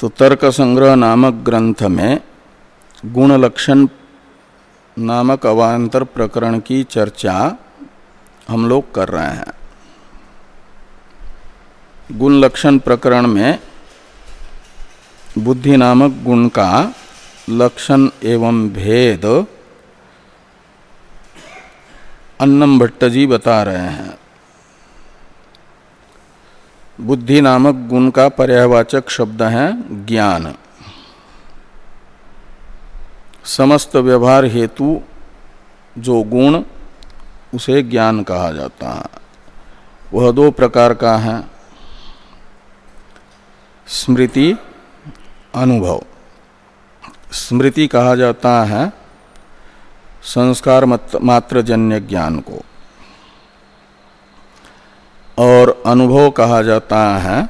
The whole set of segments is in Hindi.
तो तर्क संग्रह नामक ग्रंथ में गुण लक्षण नामक अवान्तर प्रकरण की चर्चा हम लोग कर रहे हैं। गुण लक्षण प्रकरण में बुद्धि नामक गुण का लक्षण एवं भेद अन्नम भट्ट जी बता रहे हैं। बुद्धि नामक गुण का पर्यावाचक शब्द है ज्ञान। समस्त व्यवहार हेतु जो गुण, उसे ज्ञान कहा जाता है। वह दो प्रकार का है। स्मृति, अनुभव। स्मृति कहा जाता है संस्कार मात्र जन्य ज्ञान को। और अनुभव कहा जाता है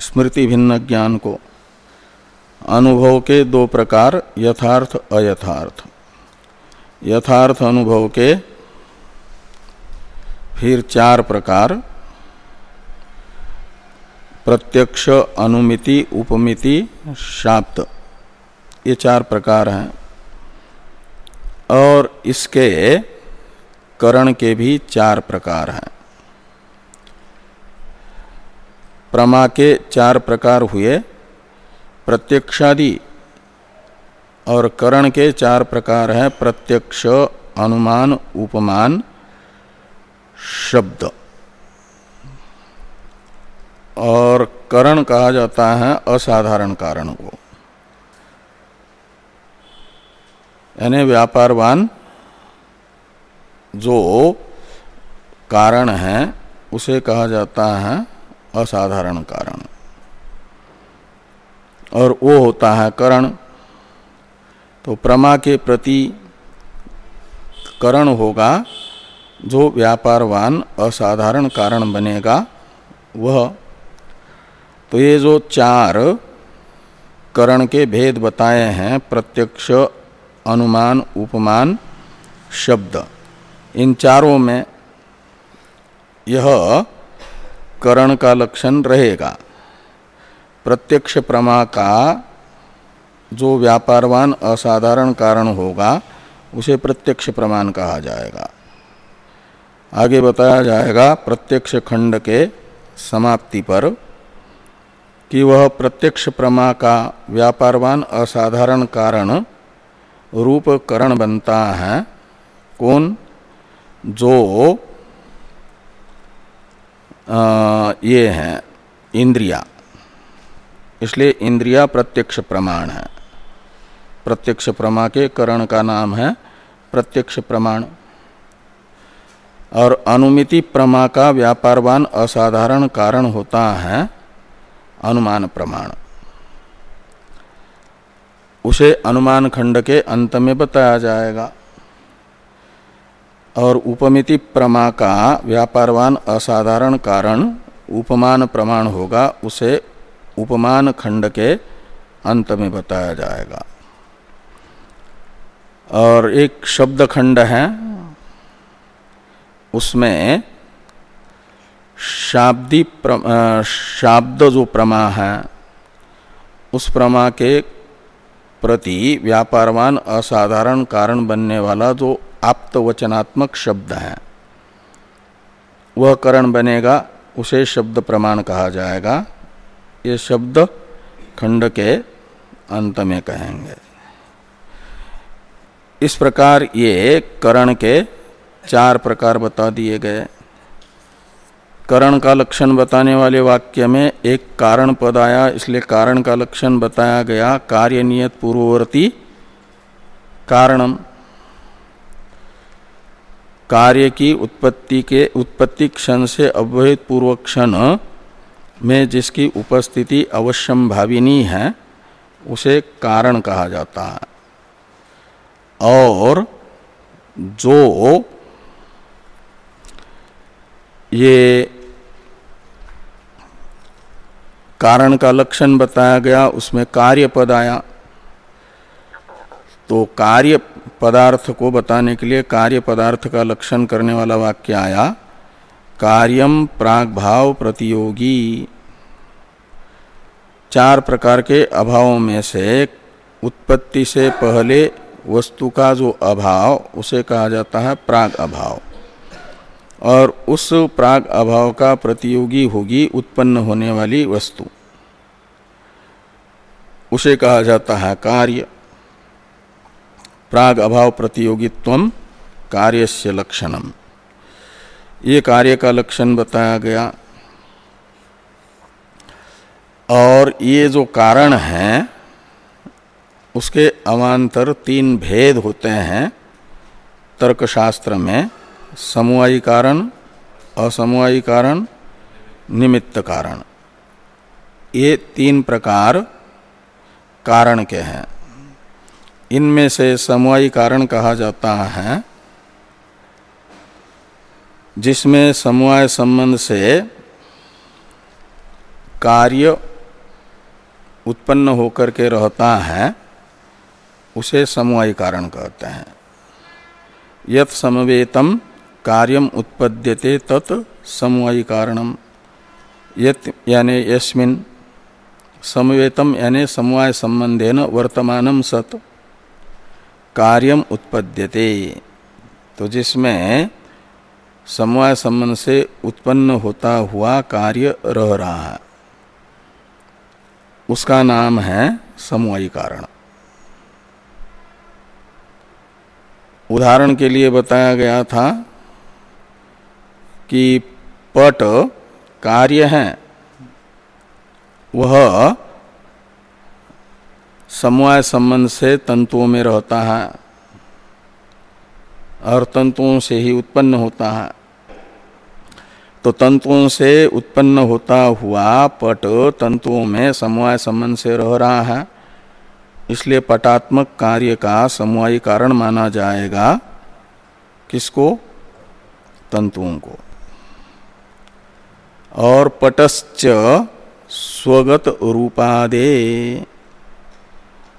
स्मृति भिन्न ज्ञान को। अनुभव के दो प्रकार, यथार्थ, अयथार्थ। यथार्थ अनुभव के फिर चार प्रकार। प्रत्यक्ष, अनुमिति, उपमिति, शाप्त। ये चार प्रकार हैं। और इसके करण के भी चार प्रकार हैं। प्रमा के चार प्रकार हुए, प्रत्यक्षादि और करण के चार प्रकार हैं, प्रत्यक्ष, अनुमान, उपमान, शब्द। और करण कहा जाता है असाधारण कारण को। यानी व्यापारवान जो कारण है, उसे कहा जाता है असाधारण कारण। और वो होता है करण। तो प्रमा के प्रति करण होगा, जो व्यापारवान असाधारण कारण बनेगा, वह। तो ये जो चार करण के भेद बताए हैं, प्रत्यक्ष, अनुमान, उपमान, शब्द, इन चारों में यह करण का लक्षण रहेगा। प्रत्यक्ष प्रमा का जो व्यापारवान असाधारण कारण होगा, उसे प्रत्यक्ष प्रमाण कहा जाएगा। आगे बताया जाएगा, प्रत्यक्ष खंड के समाप्ति पर, कि वह प्रत्यक्ष प्रमा का व्यापारवान असाधारण कारण रूप करण बनता है, कौन? जो ये हैं, इंद्रिया। इसलिए इंद्रिया प्रत्यक्ष प्रमाण है। प्रत्यक्ष प्रमा के करण का नाम है प्रत्यक्ष प्रमाण। और अनुमिति प्रमा का व्यापारवान असाधारण कारण होता है अनुमान प्रमाण। उसे अनुमान खंड के अंत में बताया जाएगा। और उपमिति प्रमा का व्यापारवान असाधारण कारण उपमान प्रमाण होगा, उसे उपमान खंड के अंत में बताया जाएगा। और एक शब्द खंड है, उसमें शाब्दी शाब्द जो प्रमा है, उस प्रमा के प्रति व्यापारवान असाधारण कारण बनने वाला जो आप्त वचनात्मक शब्द है। वह करण बनेगा, उसे शब्द प्रमाण कहा जाएगा। ये शब्द खंड के अंत में कहेंगे। इस प्रकार ये करण के चार प्रकार बता दिए गए। करण का लक्षण बताने वाले वाक्य में एक कारण पद आया, इसलिए कारण का लक्षण बताया गया, कार्य नियत पूर्ववर्ती कारणम। कार्य की उत्पत्ति के उत्पत्ति क्षण से अव्यहित पूर्व क्षण में जिसकी उपस्थिति अवश्यम भाविनी है, उसे कारण कहा जाता है। और जो ये कारण का लक्षण बताया गया, उसमें कार्य पद आया। तो कार्य पदार्थ को बताने के लिए कार्य पदार्थ का लक्षण करने वाला वाक्य आया कार्यम प्राग भाव प्रतियोगी। चार प्रकार के अभावों में से उत्पत्ति से पहले वस्तु का जो अभाव, उसे कहा जाता है प्राग अभाव। और उस प्राग अभाव का प्रतियोगी होगी, उत्पन्न होने वाली वस्तु। उसे कहा जाता है कार्य। प्राग अभाव प्रतियोगित्व कार्य से लक्षणम। ये कार्य का लक्षण बताया गया। और ये जो कारण है, उसके अवान्तर तीन भेद होते हैं। तर्कशास्त्र में समवायी कारण असमवायी कारण, निमित्त कारण। ये तीन प्रकार कारण के हैं। इनमें से समवायी कारण कहा जाता है, जिसमें समवाय संबंध से कार्य उत्पन्न होकर के रहता है, उसे समवायी कारण कहते हैं। यत समवेतम कार्यम उत्पद्यते तत् समवायी कारणम यत यानी यस्मिन समवेतम यानी समवाय संबंधेन वर्तमानम सत। कार्यम उत्पद्यते। तो जिसमें समवाय संबंध से उत्पन्न होता हुआ कार्य रह रहा है, उसका नाम है समवायी कारण। उदाहरण के लिए बताया गया था कि पट कार्य है, वह समवाय संबंध से तंतुओं में रहता है और तंतुओं से ही उत्पन्न होता है। तो तंतुओं से उत्पन्न होता हुआ पट तंतुओं में समवाय संबंध से रह रहा है। इसलिए पटात्मक कार्य का समवायी कारण माना जाएगा किसको? तंतुओं को। और पटश्च स्वगत रूपादे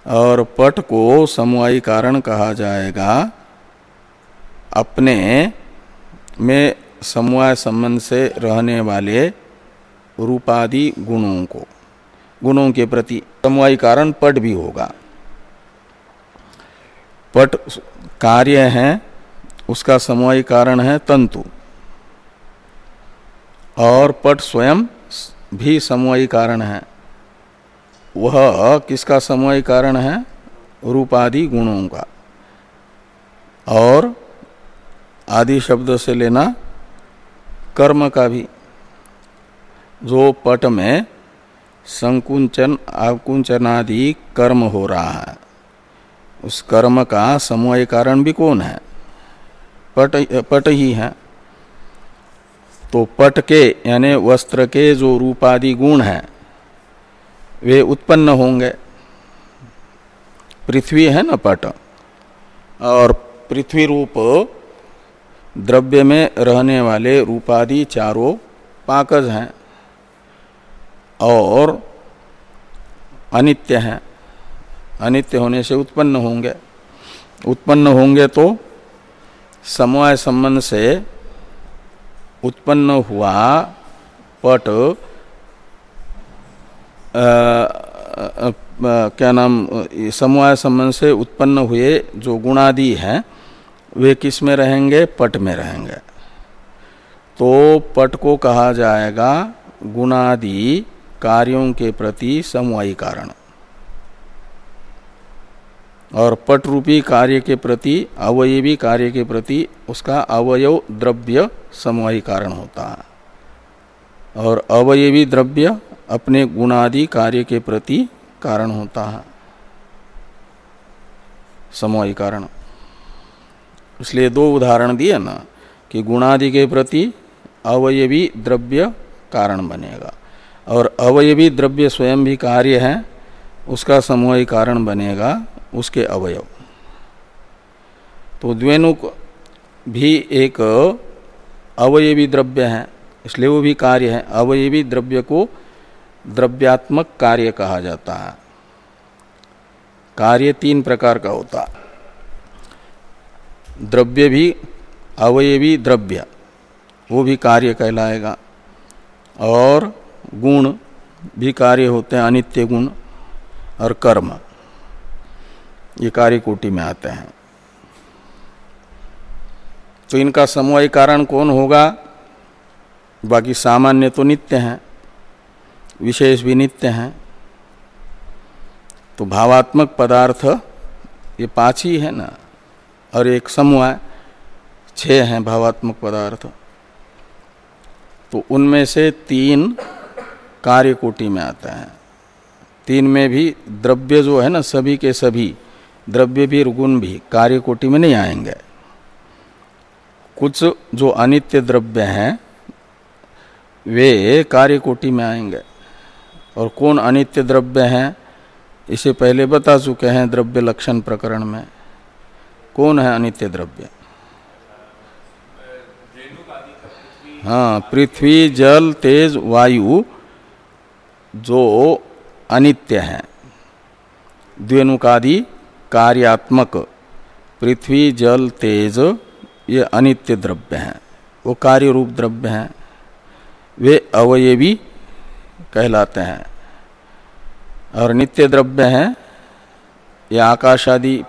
और पट को समवायी कारण कहा जाएगा। अपने में समवाय संबंध से रहने वाले रूपादि गुणों को, गुणों के प्रति समवाय कारण पट भी होगा। पट कार्य है, उसका समवाय कारण है तंतु। और पट स्वयं भी समवायी कारण है। वह किसका समवायी कारण है? रूपादि गुणों का। और आदि शब्द से लेना कर्म का भी। जो पट में संकुंचन, आकुंचनादि कर्म हो रहा है, उस कर्म का समूह कारण भी कौन है? पट पट ही है। तो पट के, यानी वस्त्र के जो रूपादि गुण हैं वे उत्पन्न होंगे। पृथ्वी है ना पट? और पृथ्वी रूप द्रव्य में रहने वाले रूपादि चारों पाकज हैं और अनित्य हैं। अनित्य होने से उत्पन्न होंगे। उत्पन्न होंगे तो समवाय संबंध से उत्पन्न हुआ पट क्या नाम समवाय संबंध से उत्पन्न हुए जो गुणादि हैं, वे किसमें रहेंगे? पट में रहेंगे। तो पट को कहा जाएगा गुणादि कार्यों के प्रति समवायी कारण। और पट रूपी कार्य के प्रति, अवयवी कार्य के प्रति उसका अवयव द्रव्य समवायी कारण होता है। और अवयवी द्रव्य अपने गुणादि कार्य के प्रति कारण होता है। समवायी कारण। इसलिए दो उदाहरण दिए ना, कि गुणादि के प्रति अवयवी द्रव्य कारण बनेगा। और अवयवी द्रव्य स्वयं भी कार्य है, उसका समूह कारण बनेगा उसके अवयव। तो द्वेनुक भी एक अवयवी द्रव्य है, इसलिए वो भी कार्य है। अवयवी द्रव्य को द्रव्यात्मक कार्य कहा जाता है। कार्य तीन प्रकार का होता द्रव्य भी अवयवी द्रव्य, वो भी कार्य कहलाएगा। और गुण भी कार्य होते हैं, अनित्य गुण और कर्म। ये कार्य कोटि में आते हैं। तो इनका समवाय कारण कौन होगा? बाकी सामान्य तो नित्य हैं। विशेष भी नित्य हैं। तो भावात्मक पदार्थ ये पाँच ही है ना, और एक समूह छह हैं भावात्मक पदार्थ। तो उनमें से तीन कार्य कोटि में आता है। तीन में भी द्रव्य जो है ना, सभी के सभी, द्रव्य भी गुण भी कार्य कोटि में नहीं आएँगे। कुछ जो अनित्य द्रव्य हैं, वे कार्य कोटि में आएँगे। और कौन अनित्य द्रव्य हैं, इसे पहले बता चुके हैं द्रव्य लक्षण प्रकरण में। कौन है अनित्य द्रव्य? हाँ पृथ्वी, जल, तेज, वायु, जो अनित्य है। द्वेनुकादि कार्यात्मक, पृथ्वी, जल, तेज, ये अनित्य द्रव्य हैं। वो कार्य रूप द्रव्य हैं। वे अवयवी कहलाते हैं। और नित्य द्रव्य हैं, ये आकाश आदि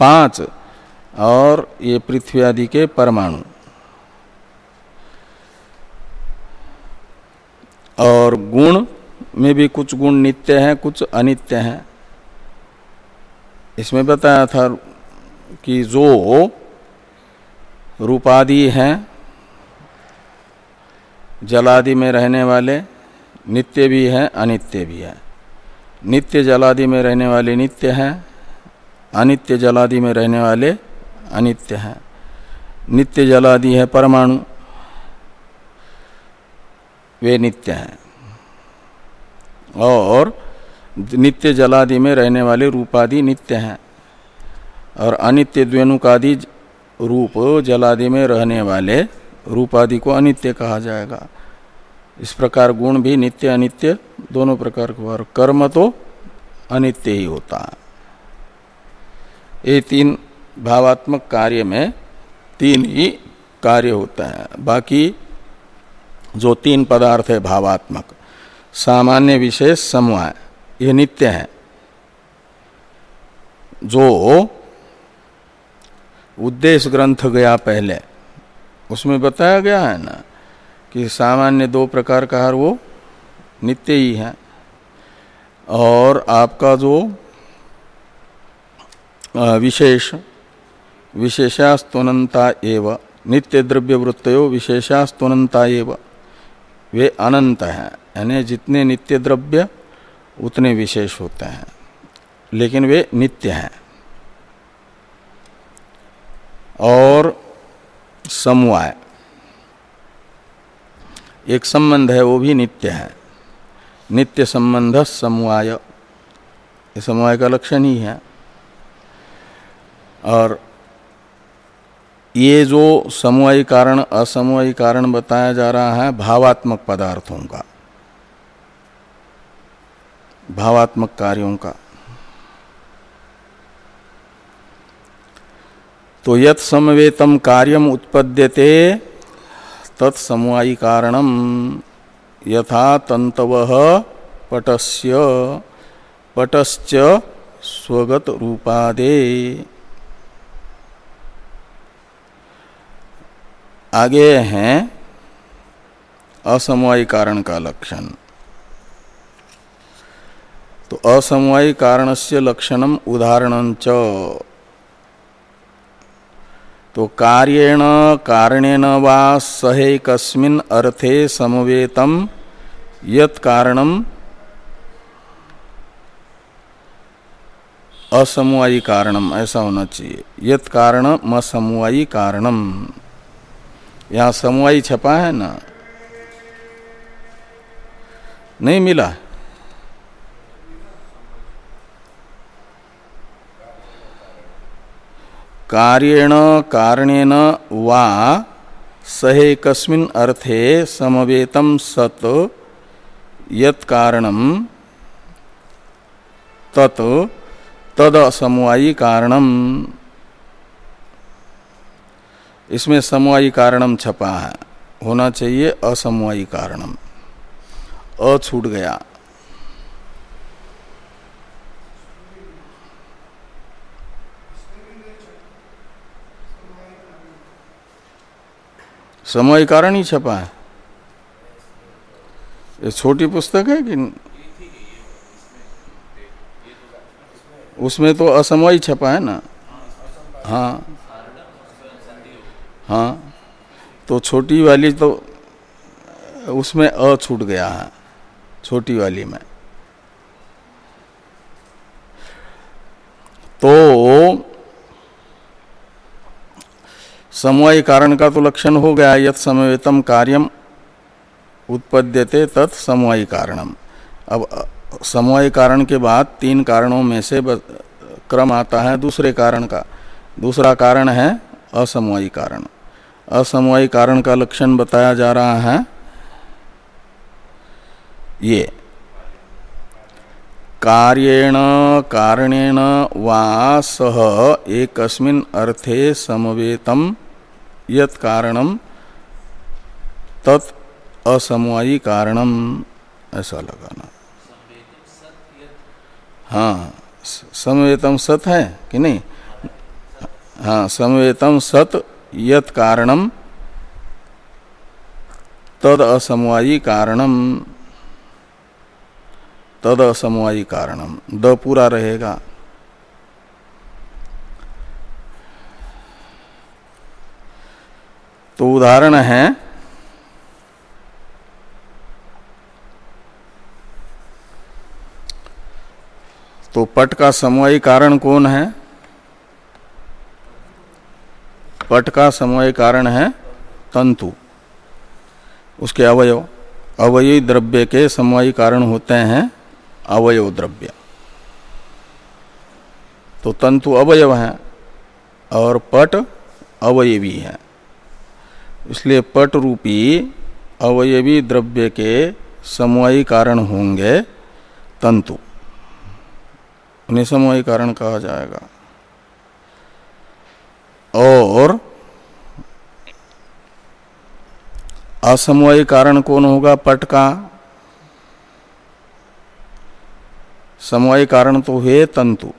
पाँच, और ये पृथ्वी आदि के परमाणु। और गुण में भी कुछ गुण नित्य हैं, कुछ अनित्य हैं। इसमें बताया था कि जो रूपादि हैं, जलादि में रहने वाले नित्य भी हैं, अनित्य भी है। नित्य जलादि में रहने वाले नित्य हैं, अनित्य जलादि में रहने वाले अनित्य हैं। नित्य जलादि है परमाणु, वे नित्य हैं। और नित्य जलादि में रहने वाले रूपादि नित्य हैं। और अनित्य द्वेनुकादि रूप जलादि में रहने वाले रूपादि को अनित्य कहा जाएगा। इस प्रकार गुण भी नित्य अनित्य, दोनों प्रकार के और कर्म तो अनित्य ही होता है। ये तीन भावात्मक कार्य में तीन ही कार्य होता है। बाकी जो तीन पदार्थ है भावात्मक, सामान्य विशेष समूह ये नित्य है। जो उद्देश्य ग्रंथ गया पहले, उसमें बताया गया है ना कि सामान्य दो प्रकार का हर वो नित्य ही है। और आपका जो विशेष, विशेषास्तुनता एव, नित्य द्रव्य वृत्तो विशेषास्तुनता एव वे अनंत हैं। यानी जितने नित्य द्रव्य, उतने विशेष होते हैं। लेकिन वे नित्य हैं। और समवाय। एक संबंध है, वो भी नित्य है। नित्य संबंध समवाय। ये समवाय का लक्षण ही है। और ये जो समवायी कारण, असमवायी कारण बताया जा रहा है, भावात्मक पदार्थों का। भावात्मक कार्यों का। तो यत समवेतम कार्यम उत्पद्यते तत्समवायी कारणम यथा तंतव पटस्य, पटश्च स्वगत रूपादे आगे हैं असमवायी कारण का लक्षण। तो असमवायी कारण से लक्षणम उदाहरण तो कार्येण कारणेन वा सहेकस्मिन अर्थे समवेतम। यत कारणम असमवायी कारणम ऐसा होना चाहिए। यत कारण असमवायी कारणम यहाँ समवायी छपा है ना? नहीं मिला। कार्येण, कारणेन वा सहेकस्मिन अर्थे समवेतम सत यत कारणम तत तद समवायी कारणम इसमें समवायी कारणम छपा है। होना चाहिए असमवायी कारणम अ छूट गया। समय कारण ही छपा है। ये छोटी पुस्तक है कि उसमें तो असमय छपा है ना? हाँ। हाँ। तो छोटी वाली तो उसमें अ छूट गया है, छोटी वाली में। तो समवाय कारण का तो लक्षण हो गया यथ समवेतम कार्यम उत्पद्यते तत् समवाय कारणम। अब समवाय कारण के बाद तीन कारणों में से क्रम आता है दूसरे कारण का। दूसरा कारण है असमवायी कारण। असमवायी कारण का लक्षण बताया जा रहा है, ये। कार्येण, कारणेन वा सह एकस्मिन अर्थे समवेतम यत कारणम तत् असमवायी कारणम ऐसा लगाना हाँ समवेतम सत है कि नहीं? हाँ समवेतम सत यत कारणम तद असमवायी कारणम तद असमवायी कारणम द पूरा रहेगा। तो उदाहरण है। तो पट का समवायी कारण कौन है? पट का समवाय कारण है तंतु। उसके अवयव, अवयवी द्रव्य के समवायी कारण होते हैं अवयव द्रव्य। तो तंतु अवयव है और पट अवयवी है। इसलिए पट रूपी अवयवी द्रव्य के समवायी कारण होंगे तंतु। उन्हें समवायी कारण कहा जाएगा। और असमवायी कारण कौन होगा पट का? समवायी कारण तो हुए तंतु।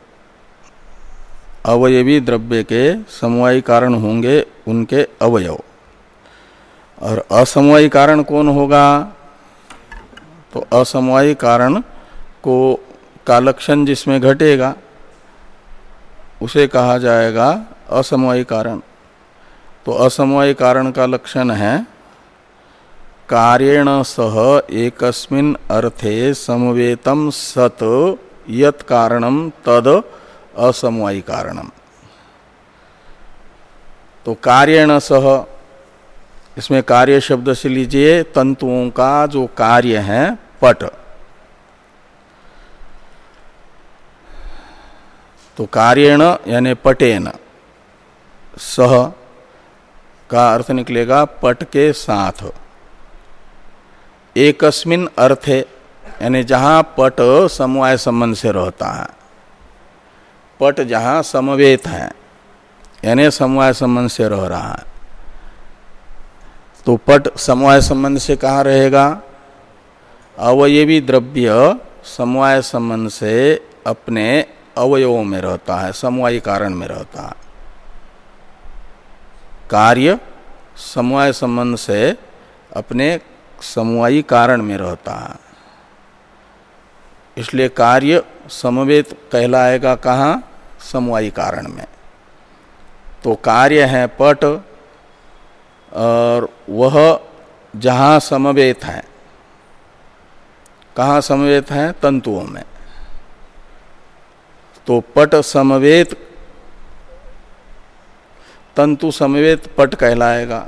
अवयवी द्रव्य के समवायी कारण होंगे उनके अवयव। और असमवायी कारण कौन होगा? तो असमवायी कारण को का लक्षण जिसमें घटेगा, उसे कहा जाएगा असमवायी कारण। तो असमवायी कारण का लक्षण है कार्यण सह एकस्मिन अर्थे समवेतम सत यत कारणम तद असमवायी कारणम। तो कार्येण सह इसमें कार्य शब्द से लीजिए, तंतुओं का जो कार्य है, पट। तो कार्यण यानी पटेन, सह का अर्थ निकलेगा पट के साथ। एकस्मिन अर्थे, यानी जहाँ पट समवाय संबंध से रहता है, पट जहाँ समवेत है, यानी समवाय संबंध से रह रहा है। तो पट समवाय संबंध से कहा रहेगा? अवयवी द्रव्य समवाय संबंध से अपने अवयवों में रहता है, समवायी कारण में रहता है। कार्य समवाय संबंध से अपने समवायी कारण में रहता है। इसलिए कार्य समवेत कहलाएगा कहाँ? समवायी कारण में। तो कार्य है पट और वह जहाँ समवेत है। कहाँ समवेत है? तंतुओं में। तो पट समवेत, तंतु समवेत पट कहलाएगा।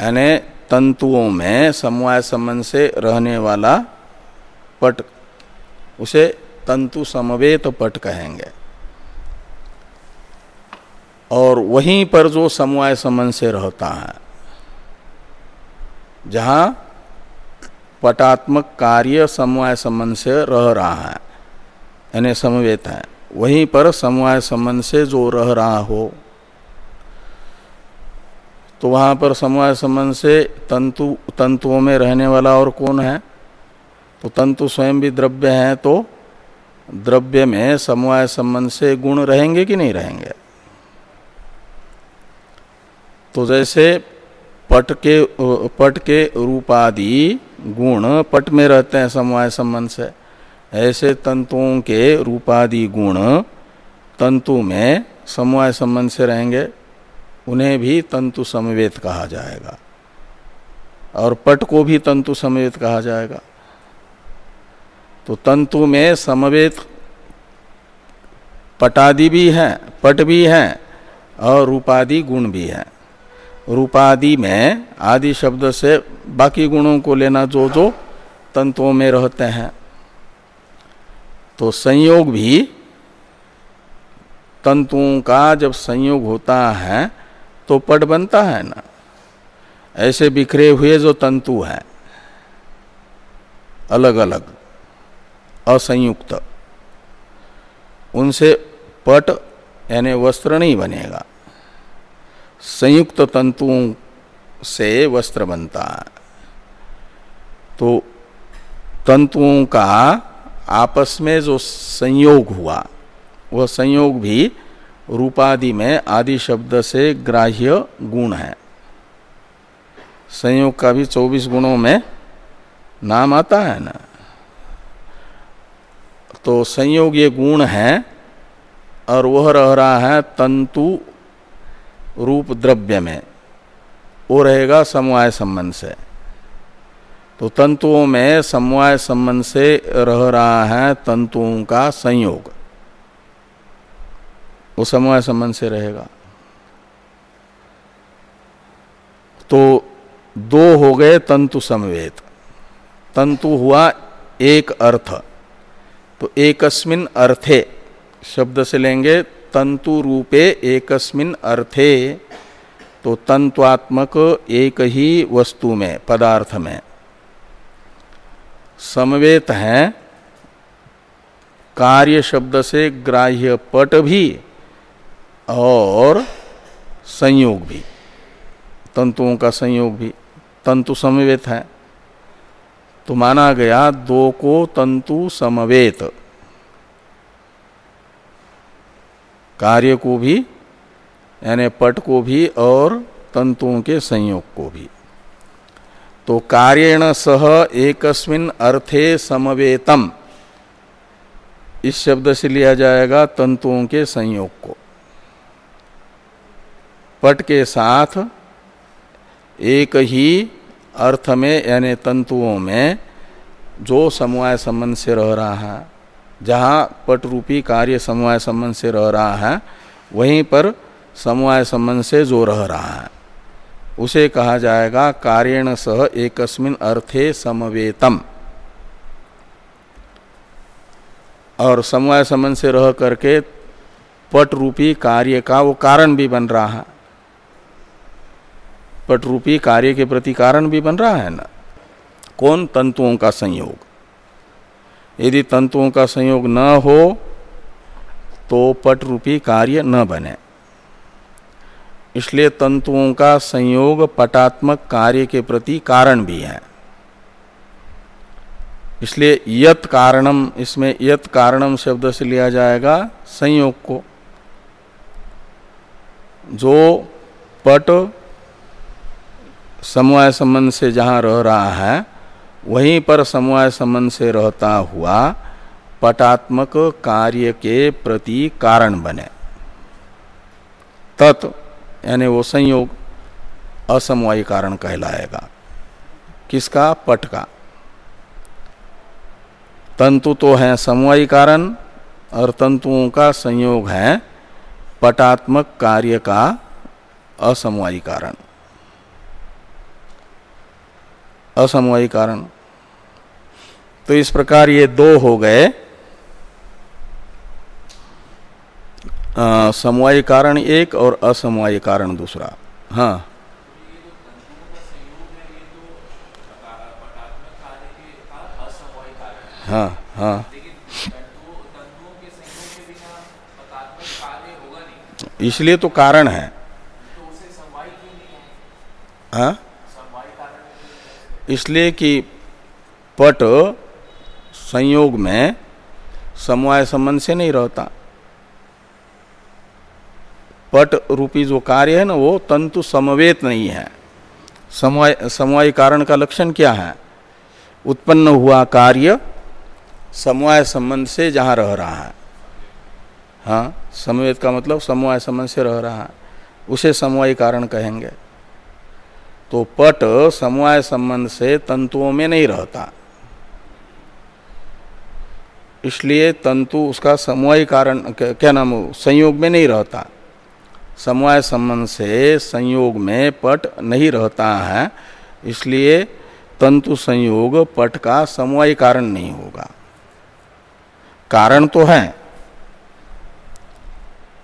यानी तंतुओं में समवाय संबंध से रहने वाला पट, उसे तंतु समवेत पट कहेंगे। और वहीं पर जो समवाय संबंध से रहता है, जहाँ पटात्मक कार्य समवाय संबंध से रह रहा है, यानी समवेत है, वहीं पर समवाय संबंध से जो रह रहा हो तो वहाँ पर समवाय संबंध से तंतु, तंतुओं में रहने वाला और कौन है? तो तंतु स्वयं भी द्रव्य है तो द्रव्य में समवाय संबंध से गुण रहेंगे कि नहीं रहेंगे? तो जैसे पट के पट के रूपादि गुण पट में रहते हैं समवाय संबंध से, ऐसे तंतुओं के रूपादि गुण तंतु में समवाय संबंध से रहेंगे, उन्हें भी तंतु समवेत कहा जाएगा। और पट को भी तंतु समवेत कहा जाएगा। तो तंतु में समवेत पटादि भी है, पट भी है, और रूपादि गुण भी है। रूपादि में आदि शब्द से बाकी गुणों को लेना जो जो तंतुओं में रहते हैं। तो संयोग भी तंतुओं का जब संयोग होता है तो पट बनता है ना। ऐसे बिखरे हुए जो तंतु हैं अलग अलग असंयुक्त, उनसे पट यानी वस्त्र नहीं बनेगा। संयुक्त तंतुओं से वस्त्र बनता है। तो तंतुओं का आपस में जो संयोग हुआ, वह संयोग भी रूपादि में आदि शब्द से ग्राह्य गुण है। संयोग का भी 24 गुणों में नाम आता है ना। तो संयोग ये गुण है और वह रह रहा है तंतु रूप द्रव्य में वो रहेगा समवाय संबंध से। तो तंतुओं में समवाय संबंध से रह रहा है तंतुओं का संयोग। वो समवाय संबंध से रहेगा। तो दो हो गए तंतु समवेत। तंतु हुआ एक अर्थ। तो एकस्मिन अर्थे शब्द से लेंगे तंतु रूपे एकस्मिन अर्थे तो तंत्वात्मक एक ही वस्तु में, पदार्थ में। समवेत है, कार्य शब्द से ग्राह्य पट भी और संयोग भी। तंतुओं का संयोग भी, तंतु समवेत है। तो माना गया दो को तंतु समवेत। कार्य को भी, यानी पट को भी और तंतुओं के संयोग को भी। तो कार्यण सह एकस्मिन अर्थे समवेतम। इस शब्द से लिया जाएगा तंतुओं के संयोग को। पट के साथ एक ही अर्थ में, यानी तंतुओं में जो समवाय संबंध से रह रहा है जहाँ पट रूपी कार्य समवाय संबंध से रह रहा है, वहीं पर समवाय संबंध से जो रह रहा है। उसे कहा जाएगा कार्यण सह एकस्मिन अर्थे समवेतम। और समवाय संबंध से रह करके पट रूपी कार्य का वो कारण भी बन रहा है। पट रूपी कार्य के प्रति कारण भी बन रहा है ना? कौन तंतुओं का संयोग? यदि तंतुओं का संयोग न हो तो पट रूपी कार्य न बने। इसलिए तंतुओं का संयोग पटात्मक कार्य के प्रति कारण भी है। इसलिए यत कारणम, इसमें यत कारणम शब्द से लिया जाएगा संयोग को। जो पट समवाय संबंध से जहाँ रह रहा है वहीं पर समवाय संबंध से रहता हुआ पटात्मक कार्य के प्रति कारण बने। तत्, यानी वो संयोग, असमवायी कारण कहलाएगा। किसका? पट का। तंतु तो है समवायी कारण और तंतुओं का संयोग है पटात्मक कार्य का असमवायी कारण। असमवायी कारण। तो इस प्रकार ये दो हो गए। समवायी कारण एक और असमवायी कारण दूसरा। हाँ। हाँ हाँ। इसलिए तो कारण है? हाँ? इसलिए कि पट संयोग में समवाय संबंध से नहीं रहता। पट रूपी जो कार्य है ना, वो तंतु समवेत नहीं है। समवाय समवाय कारण का लक्षण क्या है? उत्पन्न हुआ कार्य समवाय संबंध से जहाँ रह रहा है। हाँ समवेत का मतलब समवाय संबंध से रह रहा है। उसे समवाय कारण कहेंगे। तो पट समवाय संबंध से तंतुओं में नहीं रहता। इसलिए तंतु उसका समवाय कारण, क्या नाम, संयोग में नहीं रहता। समवाय संबंध से संयोग में पट नहीं रहता है, इसलिए तंतु संयोग पट का समवाय कारण नहीं होगा। कारण तो है।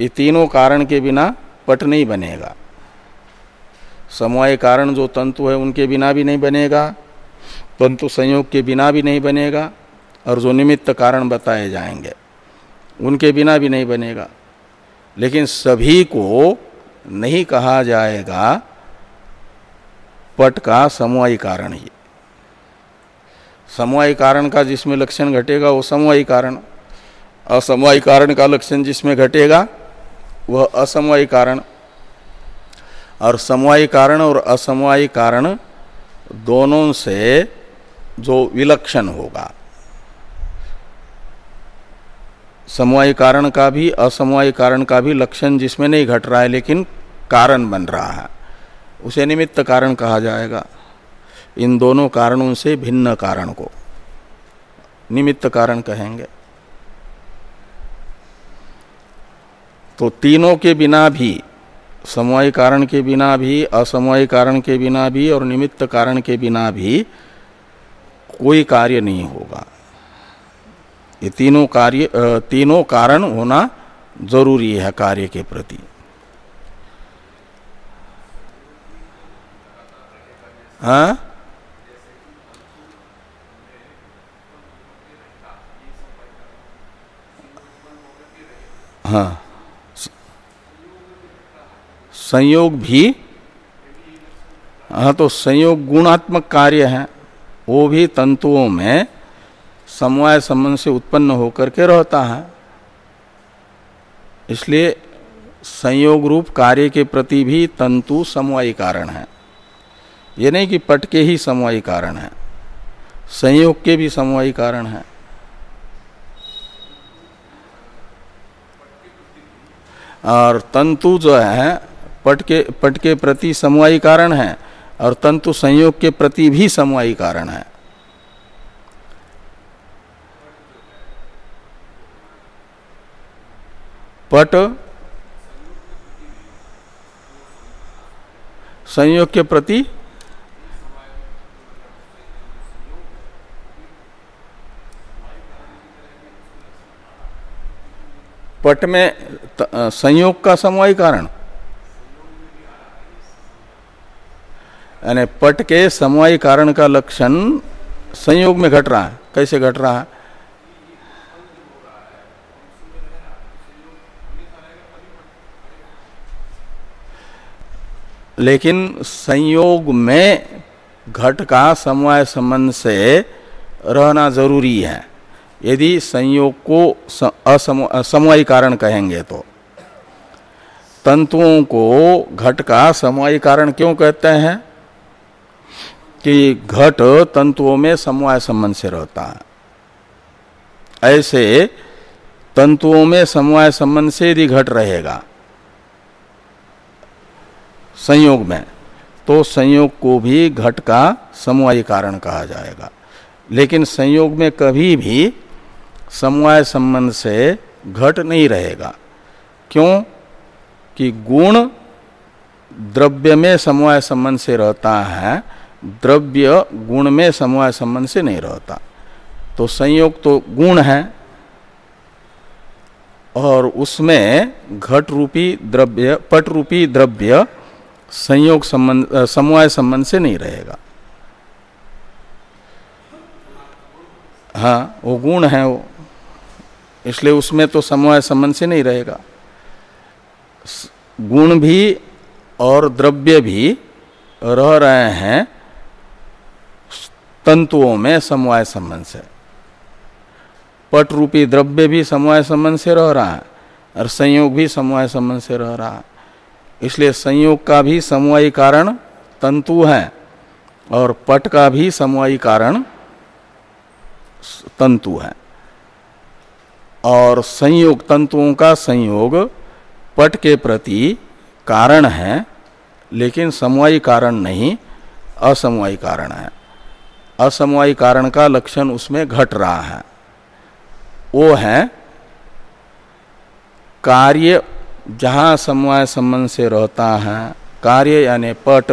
ये तीनों कारण के बिना पट नहीं बनेगा। समवाय कारण जो तंतु है, उनके बिना भी नहीं बनेगा, तंतु संयोग के बिना भी नहीं बनेगा, और जो निमित्त कारण बताए जाएँगे, उनके बिना भी नहीं बनेगा। लेकिन सभी को नहीं कहा जाएगा, पट का समवायी कारण ही। समवायी कारण का जिसमें लक्षण घटेगा, वो समवायी कारण। असमवायी कारण का लक्षण जिसमें घटेगा, वह असमवायी कारण। और समवायी कारण और असमवायी कारण दोनों से जो विलक्षण होगा। समवाय कारण का भी, असमवाय कारण का भी लक्षण जिसमें नहीं घट रहा है, लेकिन कारण बन रहा है। उसे निमित्त कारण कहा जाएगा। इन दोनों कारणों से भिन्न कारण को निमित्त कारण कहेंगे। तो तीनों के बिना भी समवाय कारण के बिना भी असमवाय कारण के बिना भी और निमित्त कारण के बिना भी कोई कार्य नहीं होगा। ये तीनों कार्य तीनों कारण होना ज़रूरी है कार्य के प्रति। हाँ? हाँ। संयोग भी हाँ तो संयोग गुणात्मक कार्य है, वो भी तंतुओं में समवाय संबंध से उत्पन्न होकर के रहता है। इसलिए संयोग रूप कार्य के प्रति भी तंतु समवायी कारण है। ये नहीं कि पट के ही समवायी कारण है, संयोग के भी समवायी कारण है। और तंतु जो है पट के पट के प्रति समवायी कारण है और तंतु संयोग के प्रति भी समवायी कारण है। पट संयोग के प्रति पट में संयोग का समवाय कारण। यानी पट के समवाय कारण का लक्षण संयोग में घट रहा है। कैसे घट रहा है? लेकिन संयोग में घट का समवाय संबंध से रहना ज़रूरी है। यदि संयोग को असमवाय कारण कहेंगे तो। तंतुओं को घट का समवाय कारण क्यों कहते हैं? कि घट तंतुओं में समवाय संबंध से रहता है। ऐसे तंतुओं में समवाय संबंध से यदि घट रहेगा, संयोग में तो संयोग को भी घट का समवाय कारण कहा जाएगा। लेकिन संयोग में कभी भी समवाय संबंध से घट नहीं रहेगा। क्यों? कि गुण द्रव्य में समवाय संबंध से रहता है द्रव्य गुण में समवाय संबंध से नहीं रहता। तो संयोग तो गुण है, और उसमें घट रूपी द्रव्य, पट रूपी द्रव्य संयोग संबंध समवाय संबंध से नहीं रहेगा। हाँ वो गुण है वो, इसलिए उसमें तो समवाय संबंध से नहीं रहेगा। गुण भी और द्रव्य भी रह रहे हैं तंतुओं में समवाय संबंध से। पट रूपी द्रव्य भी समवाय संबंध से रह रहा है, और संयोग भी समवाय संबंध से रह रहा है। इसलिए संयोग का भी समवायी कारण तंतु है, और पट का भी समवायी कारण तंतु है। और संयोग, तंतुओं का संयोग पट के प्रति कारण है, लेकिन समवायी कारण नहीं, असमवायी कारण है। असमवायी कारण का लक्षण उसमें घट रहा है। वो है कार्य जहाँ समवाय संबंध से रहता है, कार्य यानी पट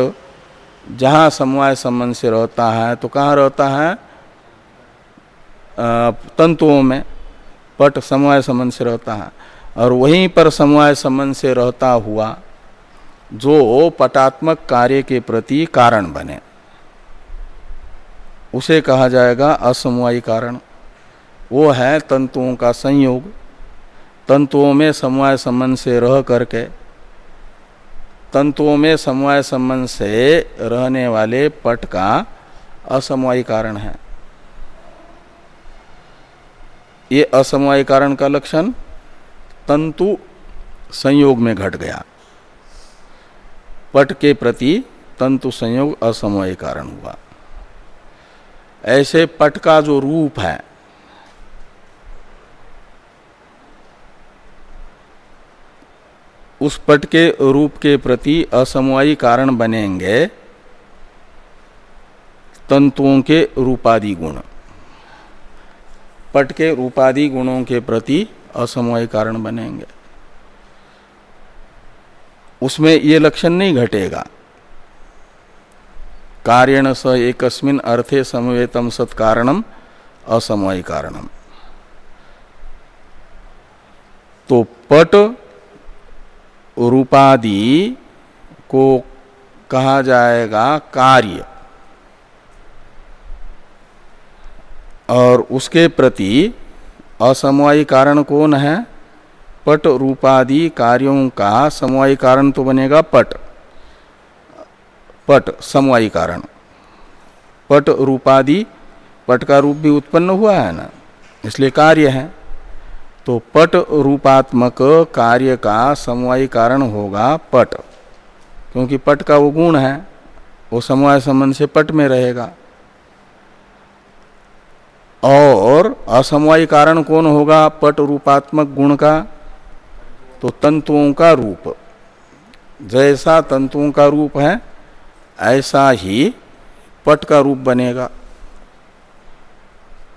जहाँ समवाय संबंध से रहता है तो कहाँ रहता है? तंतुओं में पट समवाय संबंध से रहता है। और वहीं पर समवाय संबंध से रहता हुआ जो पटात्मक कार्य के प्रति कारण बने। उसे कहा जाएगा असमवायी कारण। वो है तंतुओं का संयोग। तंतुओं में समवाय संबंध से रह करके, तंतुओं में समवाय संबंध से रहने वाले पट का असमवायी कारण है। ये असमवाय कारण का लक्षण तंतु संयोग में घट गया। पट के प्रति तंतु संयोग असमवाय कारण हुआ। ऐसे पट का जो रूप है, उस पट के रूप के प्रति असमवायी कारण बनेंगे तंतुओं के रूपादि गुण। पट के रूपादि गुणों के प्रति असमवाय कारण बनेंगे। उसमें ये लक्षण नहीं घटेगा। कार्यण स एकस्मिन अर्थे समवेतम सत्कारणम असमवाय कारणम तो पट रूपादि को कहा जाएगा कार्य। और उसके प्रति असमवायी कारण कौन है? पट रूपादि कार्यों का समवायी कारण तो बनेगा पट। पट समवायी कारण। पट रूपादि, पट का रूप भी उत्पन्न हुआ है ना? इसलिए कार्य है। तो पट रूपात्मक कार्य का समवायी कारण होगा पट। क्योंकि पट का वो गुण है, वो समवाय संबंध से पट में रहेगा। और असमवायी कारण कौन होगा? पट रूपात्मक गुण का तो तंतुओं का रूप। जैसा तंतुओं का रूप है ऐसा ही पट का रूप बनेगा।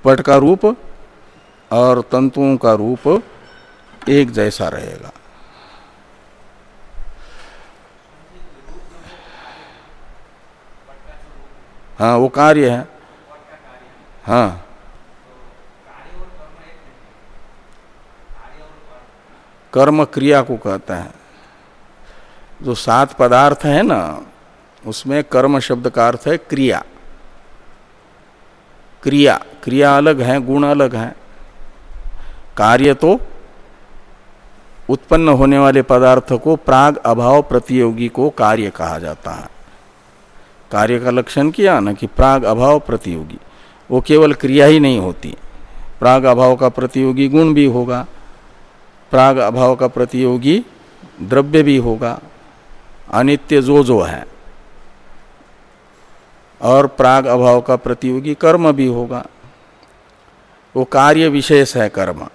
पट का रूप और तंतुओं का रूप एक जैसा रहेगा। हाँ वो कार्य है। हाँ। कर्म क्रिया को कहता है। जो सात पदार्थ है ना उसमें कर्म शब्द का अर्थ है क्रिया। क्रिया क्रिया अलग है, गुण अलग है। कार्य तो उत्पन्न होने वाले पदार्थ को प्राग अभाव प्रतियोगी को कार्य कहा जाता है। कार्य का लक्षण किया ना कि प्राग अभाव प्रतियोगी। वो केवल क्रिया ही नहीं होती। प्राग अभाव का प्रतियोगी गुण भी होगा। प्राग अभाव का प्रतियोगी द्रव्य भी होगा। अनित्य जो जो है। और प्राग अभाव का प्रतियोगी कर्म भी होगा। वो कार्य विशेष है कर्म।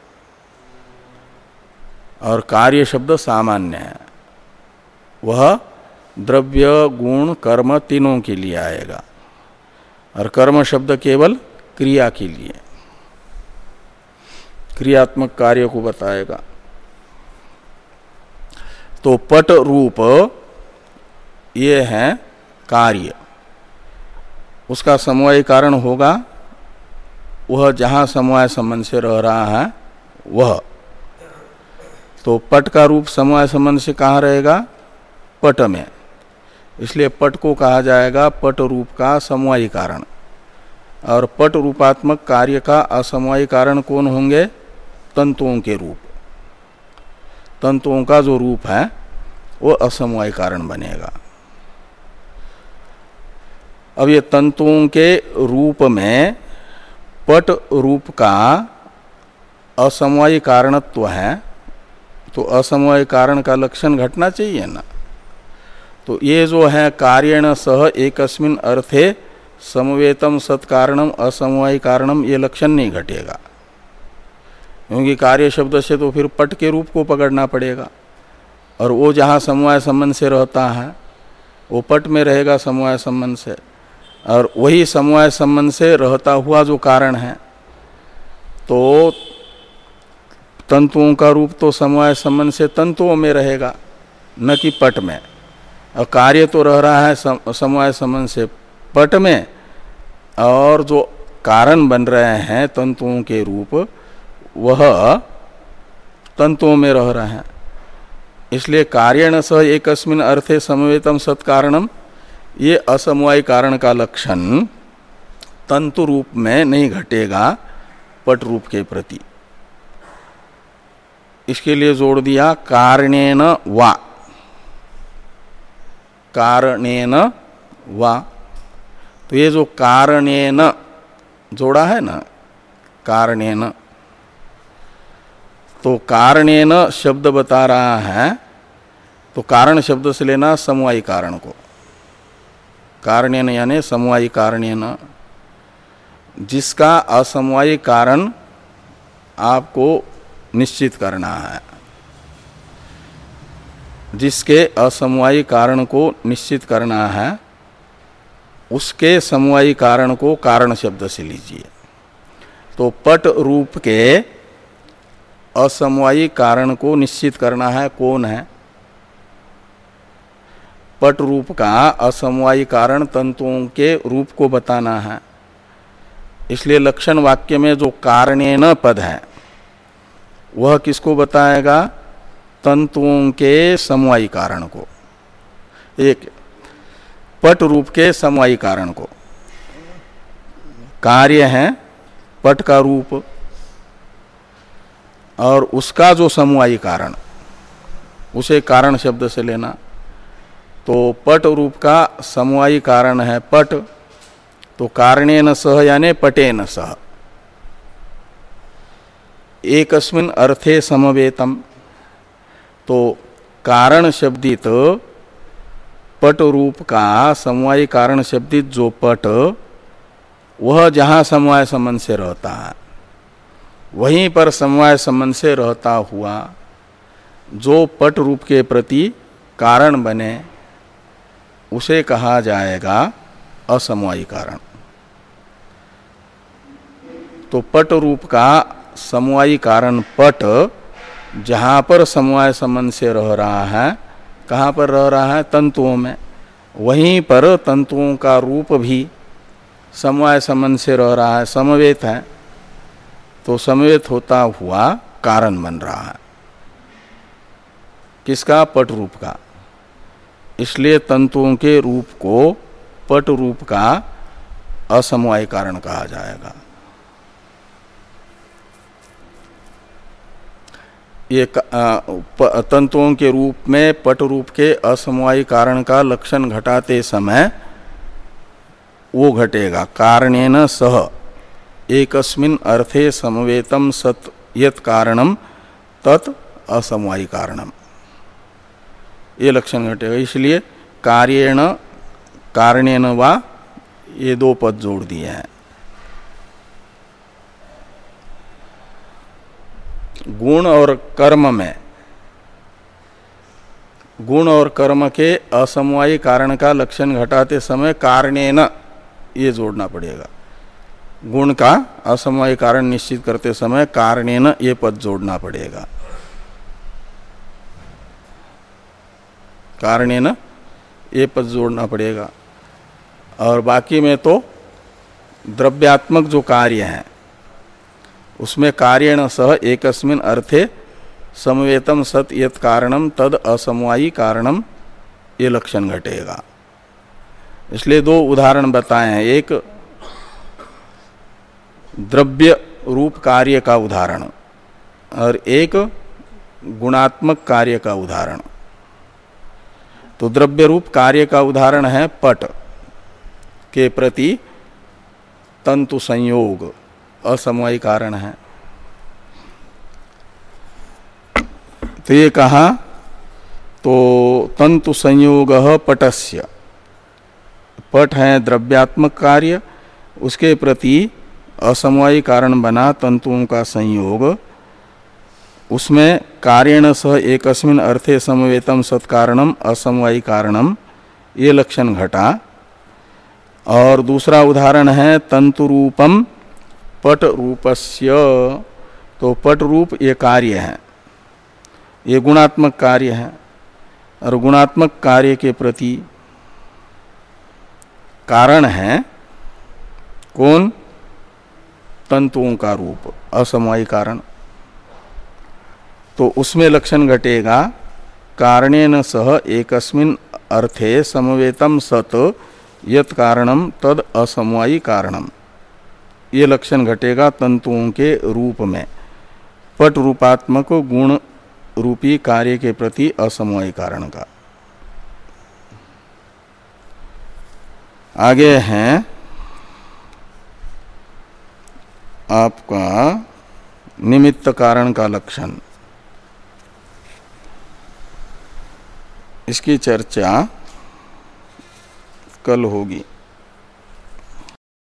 और कार्य शब्द सामान्य है। वह द्रव्य, गुण, कर्म तीनों के लिए आएगा। और कर्म शब्द केवल क्रिया के लिए। क्रियात्मक कार्य को बताएगा। तो पट रूप, ये है कार्य। उसका समवाय कारण होगा, वह जहाँ समवाय संबंध से रह रहा है, वह। तो पट का रूप समवाय संबंध से कहाँ रहेगा? पट में। इसलिए पट को कहा जाएगा पट रूप का समवायी कारण। और पट रूपात्मक कार्य का असमवायी कारण कौन होंगे? तंतुओं के रूप। तंतुओं का जो रूप है, वो असमवाय कारण बनेगा। अब ये तंतुओं के रूप में पट रूप का असमवाय कारणत्व है तो असमवाय कारण का लक्षण घटना चाहिए ना। तो ये जो है कार्यण सह एकस्मिन अर्थे समवेतम सत्कारणम असमवाय कारणम, ये लक्षण नहीं घटेगा। क्योंकि कार्य शब्द से तो फिर पट के रूप को पकड़ना पड़ेगा। और वो जहाँ समवाय संबंध से रहता है, वो पट में रहेगा समवाय संबंध से। और वही समवाय संबंध से रहता हुआ जो कारण है तो तंतुओं का रूप तो समवाय संबंध से तंतुओं में रहेगा, न कि पट में। और कार्य तो रह रहा है समवाय संबंध से पट में, और जो कारण बन रहे हैं तंतुओं के रूप, वह तंतुओं में रह रहे हैं। इसलिए कार्यण स एकस्मिन अर्थे समवेतम सत्कारणम ये असमवाय कारण का लक्षण तंतु रूप में नहीं घटेगा, पट रूप के प्रति। इसके लिए जोड़ दिया, कारणेन वा। कारणेन वा। तो ये जो कारणेन जोड़ा है ना, कारणेन। तो कारणेन शब्द बता रहा है तो कारण शब्द से लेना समवायी कारण को। कारणेन यानी समवायी कारणेन। जिसका असमवायी कारण आपको निश्चित करना है। जिसके असमवायी कारण को निश्चित करना है, उसके समवायी कारण को कारण शब्द से लीजिए। तो पट रूप के असमवायी कारण को निश्चित करना है कौन है? पट रूप का असमवायी कारण तंतुओं के रूप को बताना है। इसलिए लक्षण वाक्य में जो कारणे न पद है, वह किसको बताएगा? तंतुओं के समवायी कारण को। एक, पट रूप के समवायी कारण को। कार्य है पट का रूप और उसका जो समवायी कारण, उसे कारण शब्द से लेना। तो पट रूप का समवायी कारण है पट तो कारणे न सह यानी पटे न सह। एकस्मिन अर्थे समवेतम तो कारण शब्दित पट रूप का समवायी कारण शब्दित जो पट, वह जहाँ समवाय संबंध से रहता है, वहीं पर समवाय संबंध से रहता हुआ जो पट रूप के प्रति कारण बने उसे कहा जाएगा असमवायी कारण। तो पट रूप का समवायी कारण पट, जहाँ पर समवाय संबंध से रह रहा है, कहाँ पर रह रहा है? तंतुओं में। वहीं पर तंतुओं का रूप भी समवाय संबंध से रह रहा है, समवेत है। तो समवेत होता हुआ कारण बन रहा है। किसका? पट रूप का। इसलिए तंतुओं के रूप को पट रूप का असमवाय कारण कहा जाएगा। ये तंतुओं के रूप में पट रूप के असमवाय कारण का लक्षण घटाते समय वो घटेगा। कारणेन सह। एकस्मिन अर्थे समवेतम सत, यत कारणम तत् असमवायी कारणम। ये लक्षण घटेगा इसलिए कार्यण, कारणेन वा ये दो पद जोड़ दिए हैं। गुण और कर्म में, गुण और कर्म के असमवायी कारण का लक्षण घटाते समय कारणेन ये जोड़ना पड़ेगा। गुण का असमय कारण निश्चित करते समय कारणेन ये पद जोड़ना पड़ेगा। कारणेन ये पद जोड़ना पड़ेगा। और बाकी में तो द्रव्यात्मक जो कार्य है, उसमें कार्यण सह एकस्मिन अर्थे समवेतम सत यत कारणम तद असमवायी कारणम ये लक्षण घटेगा। इसलिए दो उदाहरण बताए हैं। एक, द्रव्य रूप कार्य का उदाहरण, और एक, गुणात्मक कार्य का उदाहरण। तो द्रव्य रूप कार्य का उदाहरण है पट के प्रति तंतु संयोग, असमवाय कारण है। तो ये कहा तो तंतु संयोग पटस्य। पट है द्रव्यात्मक कार्य, उसके प्रति असमवायी कारण बना तंतुओं का संयोग उसमें कार्यण सह एकस्मिन अर्थे समवेतम सत्कारणम असमवायी कारणम, ये लक्षण घटा। और दूसरा उदाहरण है तंतु रूपम पट रूपस्य तो पट रूप ये कार्य है। ये गुणात्मक कार्य है। और गुणात्मक कार्य के प्रति कारण है कौन? तंतुओं का रूप, असमवायी कारण। तो उसमें लक्षण घटेगा। कारणेन सह एकस्मिन अर्थे समवेतम सत, यत कारणम तद असमवायी कारणम। ये लक्षण घटेगा तंतुओं के रूप में। पट रूपात्मक गुण रूपी कार्य के प्रति असमवायी कारण का। आगे हैं। आपका निमित्त कारण का लक्षण। इसकी चर्चा कल होगी।